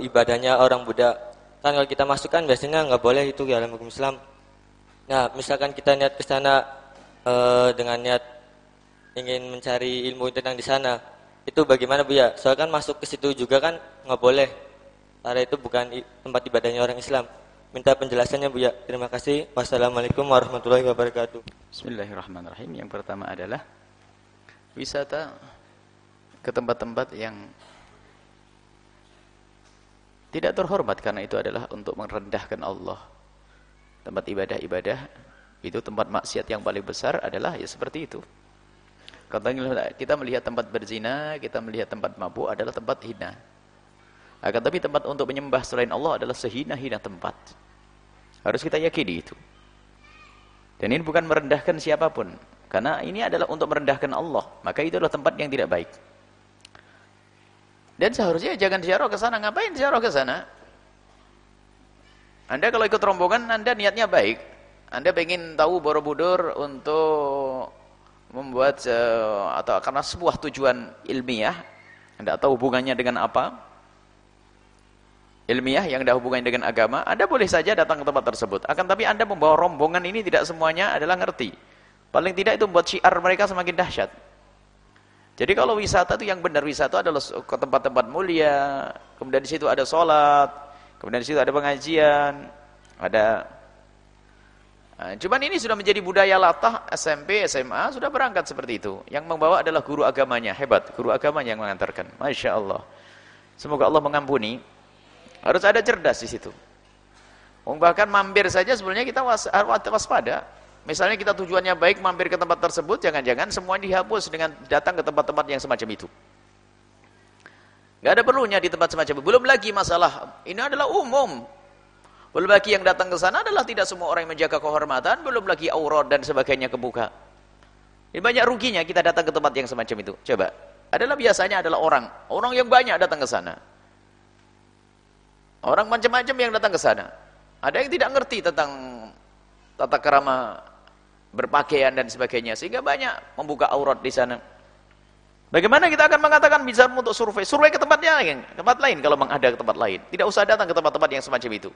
ibadahnya orang Buddha. Kan kalau kita masuk kan biasanya nggak boleh itu ya dalam hukum Islam. Nah, misalkan kita niat ke sana e, dengan niat ingin mencari ilmu tentang di sana, itu bagaimana bu ya? Soalnya kan masuk ke situ juga kan nggak boleh, karena itu bukan tempat ibadahnya orang Islam. Minta penjelasannya bu ya. Terima kasih. Wassalamualaikum warahmatullahi wabarakatuh. Bismillahirrahmanirrahim. Yang pertama adalah wisata ke tempat-tempat yang tidak terhormat karena itu adalah untuk merendahkan Allah. Tempat ibadah-ibadah itu tempat maksiat yang paling besar adalah ya seperti itu. Kita melihat tempat berzina, kita melihat tempat mabuk adalah tempat hina. Akan tapi tempat untuk menyembah selain Allah adalah sehina-hina tempat. Harus kita yakini itu. Dan ini bukan merendahkan siapa pun. Karena ini adalah untuk merendahkan Allah. Maka itu adalah tempat yang tidak baik. Dan seharusnya jangan ziarah ke sana. Ngapain ziarah ke sana? Anda kalau ikut rombongan, Anda niatnya baik. Anda ingin tahu Borobudur untuk membuat uh, atau karena sebuah tujuan ilmiah Anda tahu hubungannya dengan apa ilmiah yang ada hubungannya dengan agama Anda boleh saja datang ke tempat tersebut akan tapi Anda membawa rombongan ini tidak semuanya adalah ngerti paling tidak itu membuat syiar mereka semakin dahsyat jadi kalau wisata itu yang benar wisata adalah ke tempat-tempat mulia kemudian di situ ada sholat kemudian di situ ada pengajian ada Nah, cuman ini sudah menjadi budaya latah SMP, SMA sudah berangkat seperti itu. Yang membawa adalah guru agamanya, hebat. Guru agamanya yang mengantarkan. Masya Allah. Semoga Allah mengampuni. Harus ada cerdas di situ. Bahkan mampir saja sebenarnya kita was, waspada. Misalnya kita tujuannya baik mampir ke tempat tersebut, jangan-jangan semua dihapus dengan datang ke tempat-tempat yang semacam itu. Gak ada perlunya di tempat semacam itu. Belum lagi masalah, ini adalah umum. Belum lagi yang datang ke sana adalah tidak semua orang yang menjaga kehormatan, belum lagi aurat dan sebagainya kebuka. Ini banyak ruginya kita datang ke tempat yang semacam itu. Coba. Adalah biasanya adalah orang. Orang yang banyak datang ke sana. Orang macam-macam yang datang ke sana. Ada yang tidak ngerti tentang tata kerama berpakaian dan sebagainya. Sehingga banyak membuka aurat di sana. Bagaimana kita akan mengatakan bisa untuk survei? Survei ke tempat lain, tempat lain kalau memang ada ke tempat lain. Tidak usah datang ke tempat-tempat yang semacam itu.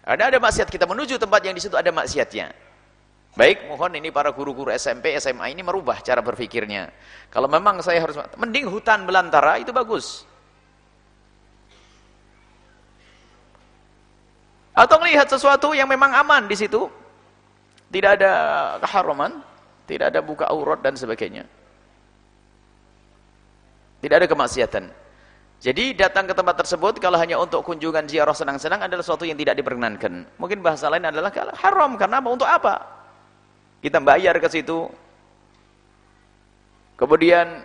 Ada ada maksiat kita menuju tempat yang di situ ada maksiatnya. Baik, mohon ini para guru-guru SMP, SMA ini merubah cara berpikirnya. Kalau memang saya harus mending hutan belantara itu bagus. Atau melihat sesuatu yang memang aman di situ. Tidak ada keharaman, tidak ada buka aurat dan sebagainya. Tidak ada kemaksiatan. Jadi datang ke tempat tersebut kalau hanya untuk kunjungan ziarah senang-senang adalah sesuatu yang tidak diperkenankan. Mungkin bahasa lain adalah haram karena apa? Untuk apa? Kita bayar ke situ. Kemudian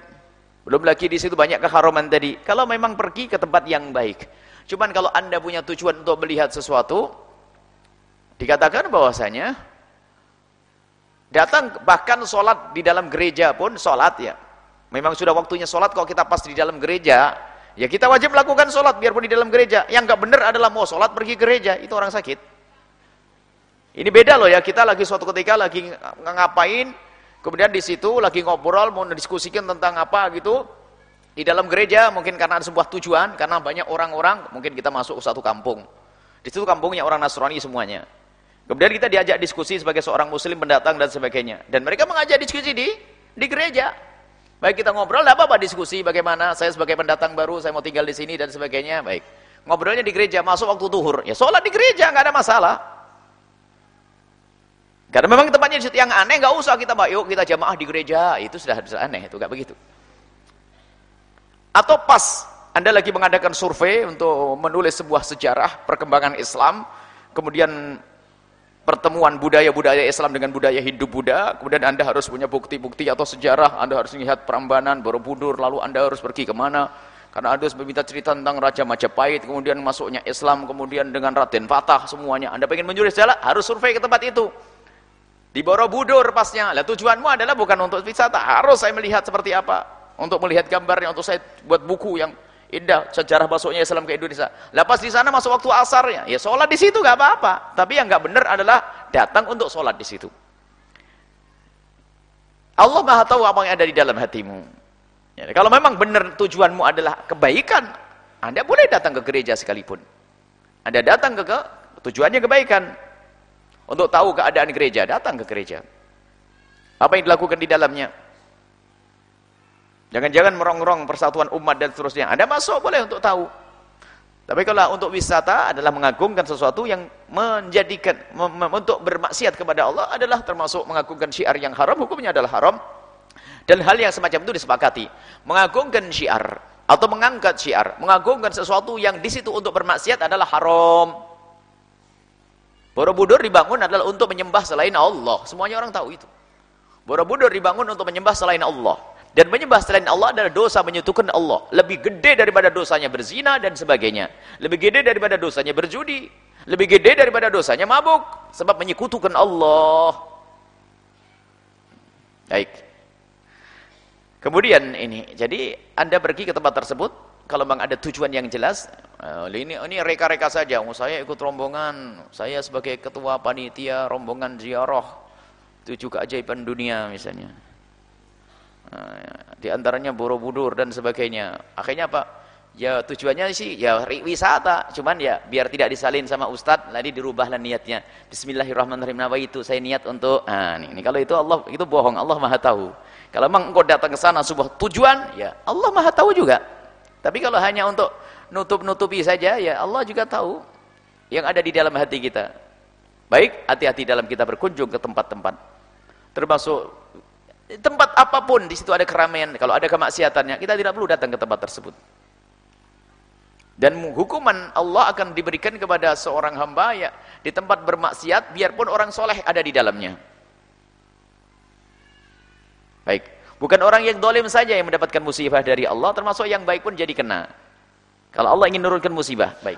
belum lagi di situ banyak keharaman tadi. Kalau memang pergi ke tempat yang baik. Cuman kalau Anda punya tujuan untuk melihat sesuatu dikatakan bahwasanya datang bahkan sholat di dalam gereja pun sholat ya. Memang sudah waktunya sholat kalau kita pas di dalam gereja Ya kita wajib melakukan sholat biarpun di dalam gereja. Yang nggak benar adalah mau sholat pergi gereja. Itu orang sakit. Ini beda loh ya. Kita lagi suatu ketika lagi ngapain. Kemudian di situ lagi ngobrol mau diskusikan tentang apa gitu. Di dalam gereja mungkin karena ada sebuah tujuan. Karena banyak orang-orang. Mungkin kita masuk satu kampung. Di situ kampungnya orang Nasrani semuanya. Kemudian kita diajak diskusi sebagai seorang muslim pendatang dan sebagainya. Dan mereka mengajak diskusi di di gereja. Baik kita ngobrol, apa-apa diskusi bagaimana saya sebagai pendatang baru, saya mau tinggal di sini dan sebagainya. Baik. Ngobrolnya di gereja, masuk waktu tuhur. Ya sholat di gereja, nggak ada masalah. Karena memang tempatnya yang aneh, nggak usah kita pak, yuk kita jamaah di gereja. Itu sudah, sudah aneh, itu nggak begitu. Atau pas Anda lagi mengadakan survei untuk menulis sebuah sejarah perkembangan Islam, kemudian pertemuan budaya-budaya Islam dengan budaya Hindu Buddha, kemudian Anda harus punya bukti-bukti atau sejarah, Anda harus melihat Prambanan, Borobudur, lalu Anda harus pergi ke mana, Karena ada meminta cerita tentang Raja Majapahit, kemudian masuknya Islam, kemudian dengan Raden Fatah semuanya. Anda pengen mencuri sejarah, harus survei ke tempat itu. Di Borobudur pasnya. Lah tujuanmu adalah bukan untuk wisata, harus saya melihat seperti apa. Untuk melihat gambarnya, untuk saya buat buku yang indah sejarah masuknya Islam ke Indonesia. Lepas di sana masuk waktu asarnya, ya sholat di situ gak apa-apa. Tapi yang gak benar adalah datang untuk sholat di situ. Allah Maha tahu apa yang ada di dalam hatimu. Ya, kalau memang benar tujuanmu adalah kebaikan, Anda boleh datang ke gereja sekalipun. Anda datang ke, ke tujuannya kebaikan. Untuk tahu keadaan gereja, datang ke gereja. Apa yang dilakukan di dalamnya? Jangan-jangan merongrong persatuan umat dan seterusnya. Anda masuk boleh untuk tahu. Tapi kalau untuk wisata adalah mengagungkan sesuatu yang menjadikan untuk bermaksiat kepada Allah adalah termasuk mengagungkan syiar yang haram, hukumnya adalah haram. Dan hal yang semacam itu disepakati. Mengagungkan syiar atau mengangkat syiar, mengagungkan sesuatu yang di situ untuk bermaksiat adalah haram. Borobudur dibangun adalah untuk menyembah selain Allah. Semuanya orang tahu itu. Borobudur dibangun untuk menyembah selain Allah. Dan menyembah selain Allah adalah dosa menyutukan Allah. Lebih gede daripada dosanya berzina dan sebagainya. Lebih gede daripada dosanya berjudi. Lebih gede daripada dosanya mabuk. Sebab menyekutukan Allah. Baik. Kemudian ini, jadi Anda pergi ke tempat tersebut, kalau memang ada tujuan yang jelas, uh, ini ini reka-reka saja, oh, saya ikut rombongan, saya sebagai ketua panitia rombongan ziarah tujuh keajaiban dunia misalnya. Uh, di antaranya Borobudur dan sebagainya. Akhirnya apa? Ya tujuannya sih ya wisata, cuman ya biar tidak disalin sama ustadz, nanti dirubahlah niatnya. Bismillahirrahmanirrahim. Nah, itu saya niat untuk ah ini kalau itu Allah itu bohong, Allah Maha tahu. Kalau memang engkau datang ke sana sebuah tujuan, ya Allah Maha tahu juga. Tapi kalau hanya untuk nutup-nutupi saja, ya Allah juga tahu yang ada di dalam hati kita. Baik, hati-hati dalam kita berkunjung ke tempat-tempat. Termasuk tempat apa pun di situ ada keramaian, kalau ada kemaksiatannya, kita tidak perlu datang ke tempat tersebut. Dan hukuman Allah akan diberikan kepada seorang hamba ya di tempat bermaksiat biarpun orang soleh ada di dalamnya. Baik. Bukan orang yang dolim saja yang mendapatkan musibah dari Allah, termasuk yang baik pun jadi kena. Kalau Allah ingin menurunkan musibah, baik.